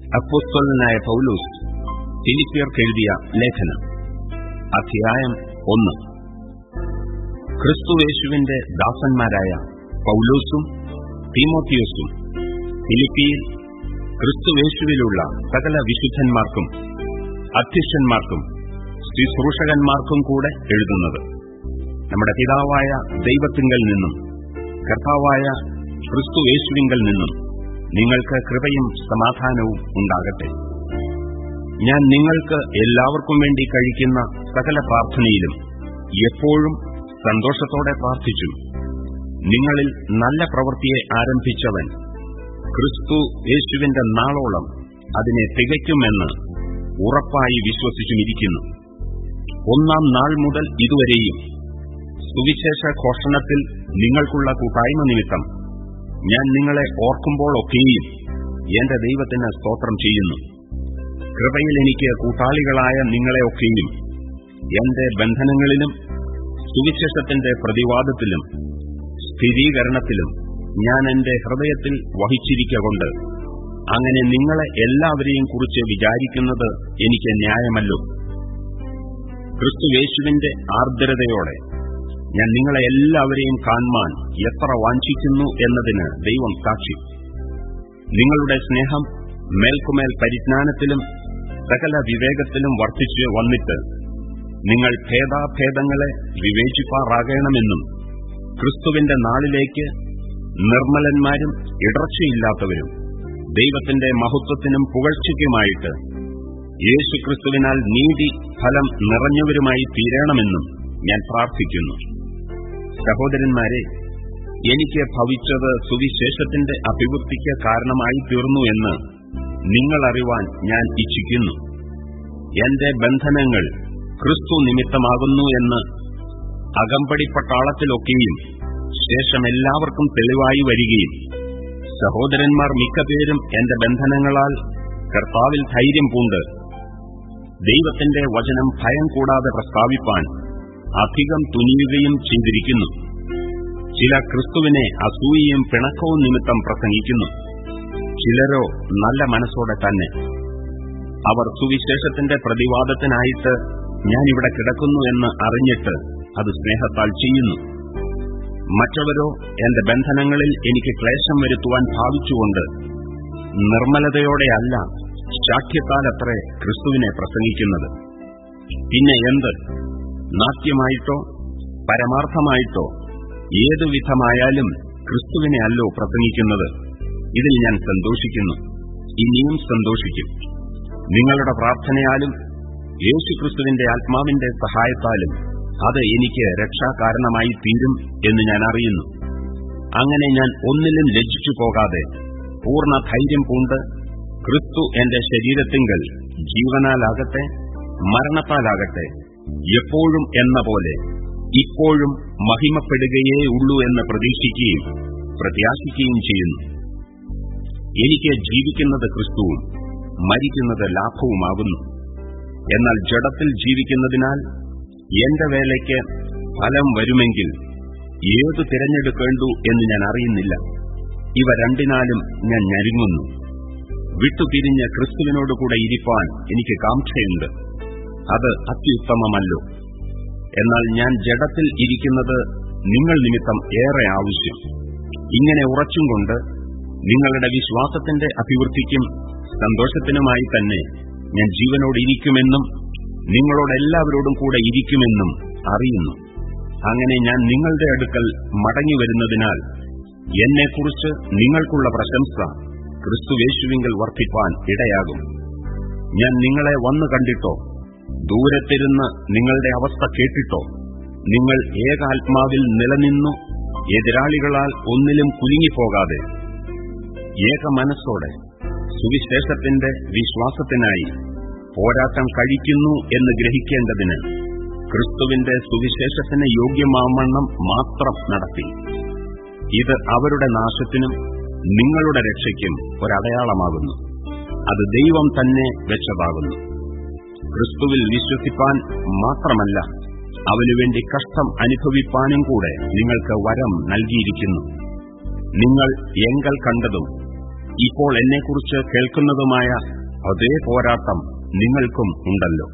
അപ്പോസ്തലനായ പൗലൂസ് ഫിലിപ്പിയർക്ക് എഴുതിയ ലേഖനം അധ്യായം ഒന്ന്. ക്രിസ്തുവേശുവിന്റെ ദാസന്മാരായ പൗലോസും തീമോത്തിയോസും ഫിലിപ്പിയിൽ ക്രിസ്തുവേശുവിലുള്ള സകല വിശുദ്ധന്മാർക്കും അധ്യക്ഷന്മാർക്കും ശുശ്രൂഷകന്മാർക്കും കൂടെ എഴുതുന്നത്. നമ്മുടെ പിതാവായ ദൈവത്തിങ്കൽ നിന്നും കർത്താവായ ക്രിസ്തുവേശുവിങ്കൽ നിന്നും നിങ്ങൾക്ക് കൃപയും സമാധാനവും ഉണ്ടാകട്ടെ. ഞാൻ നിങ്ങൾക്ക് എല്ലാവർക്കും വേണ്ടി കഴിക്കുന്ന സകല പ്രാർത്ഥനയിലും എപ്പോഴും സന്തോഷത്തോടെ പ്രാർത്ഥിച്ചു. നിങ്ങളിൽ നല്ല പ്രവൃത്തിയെ ആരംഭിച്ചവൻ ക്രിസ്തു യേശുവിന്റെ നാളോളം അതിനെ തികയ്ക്കുമെന്ന് ഉറപ്പായി വിശ്വസിച്ചുമിരിക്കുന്നു. ഒന്നാം നാൾ മുതൽ ഇതുവരെയും സുവിശേഷ ഘോഷണത്തിൽ നിങ്ങൾക്കുള്ള കൂട്ടായ്മ നിമിത്തം ഞാൻ നിങ്ങളെ ഓർക്കുമ്പോഴൊക്കെയും എന്റെ ദൈവത്തിന് സ്തോത്രം ചെയ്യുന്നു. കൃപയിൽ എനിക്ക് കൂട്ടാളികളായ നിങ്ങളെയൊക്കെയും എന്റെ ബന്ധനങ്ങളിലും സുവിശേഷത്തിന്റെ പ്രതിവാദത്തിലും സ്ഥിരീകരണത്തിലും ഞാൻ എന്റെ ഹൃദയത്തിൽ വഹിച്ചിരിക്കൊണ്ട് അങ്ങനെ നിങ്ങളെ എല്ലാവരെയും കുറിച്ച് വിചാരിക്കുന്നത് എനിക്ക് ന്യായമല്ലോ. ക്രിസ്തുവേശുവിന്റെ ആർദ്രതയോടെ ഞാൻ നിങ്ങളെ എല്ലാവരെയും കാണുവാൻ എത്ര വാഞ്ചിക്കുന്നു എന്നതിന് ദൈവം സാക്ഷി. നിങ്ങളുടെ സ്നേഹം മേൽക്കുമേൽ പരിജ്ഞാനത്തിലും സകല വിവേകത്തിലും വർദ്ധിച്ച് വന്നിട്ട് നിങ്ങൾ ഭേദാഭേദങ്ങളെ വിവേചിപ്പാറാകണമെന്നും ക്രിസ്തുവിന്റെ നാളിലേക്ക് നിർമ്മലന്മാരും ഇടർച്ചയില്ലാത്തവരും ദൈവത്തിന്റെ മഹത്വത്തിനും പുകഴ്ചയ്ക്കുമായിട്ട് യേശുക്രിസ്തുവിനാൽ നീതി ഫലം നിറഞ്ഞവരുമായി തീരണമെന്നും ഞാൻ പ്രാർത്ഥിക്കുന്നു. സഹോദരന്മാരെ എനിക്ക് ഭവിച്ചത് സുവിശേഷത്തിന്റെ അഭിവൃദ്ധിക്ക് കാരണമായി തീർന്നു എന്ന് നിങ്ങൾ അറിവാൻ ഞാൻ ഇച്ഛിക്കുന്നു. എന്റെ ബന്ധനങ്ങൾ ക്രിസ്തു നിമിത്തമാകുന്നു എന്ന് അകമ്പടിപ്പട്ടാളത്തിലൊക്കെയും ശേഷം എല്ലാവർക്കും തെളിവായി വരികയും സഹോദരന്മാർ മിക്കപേരും എന്റെ ബന്ധനങ്ങളാൽ കർത്താവിൽ ധൈര്യം പൂണ്ട്. ദൈവത്തിന്റെ വചനം ഭയം കൂടാതെ പ്രസ്താവിപ്പാൻ അധികം തുനിയുകയും ചെയ്തിരിക്കുന്നു. ചില ക്രിസ്തുവിനെ അസൂയയും പിണക്കവും നിമിത്തം പ്രസംഗിക്കുന്നു. ചിലരോ നല്ല മനസ്സോടെ തന്നെ. അവർ സുവിശേഷത്തിന്റെ പ്രതിവാദത്തിനായിട്ട് ഞാനിവിടെ കിടക്കുന്നു എന്ന് അറിഞ്ഞിട്ട് അത് സ്നേഹത്താൽ ചെയ്യുന്നു. മറ്റവരോ എന്റെ ബന്ധനങ്ങളിൽ എനിക്ക് ക്ലേശം വരുത്തുവാൻ ഭാവിച്ചുകൊണ്ട് നിർമ്മലതയോടെയല്ല ശാഠ്യത്താലത്രേ ക്രിസ്തുവിനെ പ്രസംഗിക്കുന്നത്. പിന്നെ എന്ത്? നാട്യമായിട്ടോ പരമാർത്ഥമായിട്ടോ ഏതു വിധമായാലും ക്രിസ്തുവിനെ അല്ലോ പ്രസംഗിക്കുന്നത്. ഇതിൽ ഞാൻ സന്തോഷിക്കുന്നു. ഇനിയും സന്തോഷിക്കും. നിങ്ങളുടെ പ്രാർത്ഥനയാലും യേശുക്രിസ്തുവിന്റെ ആത്മാവിന്റെ സഹായത്താലും അത് എനിക്ക് രക്ഷാകാരണമായി തീരും എന്ന് ഞാൻ അറിയുന്നു. അങ്ങനെ ഞാൻ ഒന്നിലും ലജ്ജിച്ചു പോകാതെ പൂർണ ധൈര്യം പൂണ്ട് ക്രിസ്തു എന്റെ ശരീരത്തിങ്കൽ ജീവനാലാകട്ടെ മരണത്താലാകട്ടെ എപ്പോഴും എന്ന പോലെ ഇപ്പോഴും മഹിമപ്പെടുകയേ ഉള്ളൂ എന്ന് പ്രതീക്ഷിക്കുകയും പ്രത്യാശിക്കുകയും ചെയ്യുന്നു. എനിക്ക് ജീവിക്കുന്നത് ക്രിസ്തുവും മരിക്കുന്നത് ലാഭവുമാകുന്നു എന്നാൽ ജഡത്തിൽ ജീവിക്കുന്നതിനാൽ എന്റെ വേലയ്ക്ക് ഫലം വരുമെങ്കിൽ ഏതു തിരഞ്ഞെടുക്കേണ്ടു എന്ന് ഞാൻ അറിയുന്നില്ല. ഇവ രണ്ടിനാലും ഞാൻ ഞരുങ്ങുന്നു. വിട്ടുപിരിഞ്ഞ് ക്രിസ്തുവിനോടുകൂടെ ഇരിപ്പാൻ എനിക്ക് കാംക്ഷയുണ്ട്. അത് അത്യുത്തമമല്ലോ. എന്നാൽ ഞാൻ ജഡത്തിൽ ഇരിക്കുന്നത് നിങ്ങൾ നിമിത്തം ഏറെ ആവശ്യം. ഇങ്ങനെ ഉറച്ചും കൊണ്ട് നിങ്ങളുടെ വിശ്വാസത്തിന്റെ അഭിവൃദ്ധിക്കും സന്തോഷത്തിനുമായി തന്നെ ഞാൻ ജീവനോട് ഇരിക്കുമെന്നും നിങ്ങളോട് എല്ലാവരോടും കൂടെ ഇരിക്കുമെന്നും അറിയുന്നു. അങ്ങനെ ഞാൻ നിങ്ങളുടെ അടുക്കൽ മടങ്ങി വരുന്നതിനാൽ എന്നെക്കുറിച്ച് നിങ്ങൾക്കുള്ള പ്രശംസ ക്രിസ്തുവേശുവിങ്കൽ വർദ്ധിപ്പാൻ ഇടയാകും. ഞാൻ നിങ്ങളെ വന്നു കണ്ടിട്ടോ? ദൂരത്തിരുന്ന് നിങ്ങളുടെ അവസ്ഥ കേട്ടിട്ടോ? നിങ്ങൾ ഏകാത്മാവിൽ നിലനിന്നു എതിരാളികളാൽ ഒന്നിലും കുലുങ്ങിപ്പോകാതെ. ഏക മനസ്സോടെ സുവിശേഷത്തിന്റെ വിശ്വാസത്തിനായി പോരാട്ടം കഴിക്കുന്നു എന്ന് ഗ്രഹിക്കേണ്ടതിന് ക്രിസ്തുവിന്റെ സുവിശേഷത്തിന് യോഗ്യമാവണ്ണം മാത്രം നടത്തി. ഇത് അവരുടെ നാശത്തിനും നിങ്ങളുടെ രക്ഷയ്ക്കും ഒരടയാളമാകുന്നു. അത് ദൈവം തന്നെ വെച്ചതാകുന്നു. ക്രിസ്തുവിൽ വിശ്വസിപ്പാൻ മാത്രമല്ല അവനുവേണ്ടി കഷ്ടം അനുഭവിപ്പാനും കൂടെ നിങ്ങൾക്ക് വരം നൽകിയിരിക്കുന്നു. നിങ്ങൾ എങ്കൽ കണ്ടതും ഇപ്പോൾ എന്നെക്കുറിച്ച് കേൾക്കുന്നതുമായ അതേ പോരാട്ടം നിങ്ങൾക്കും ഉണ്ടല്ലോ.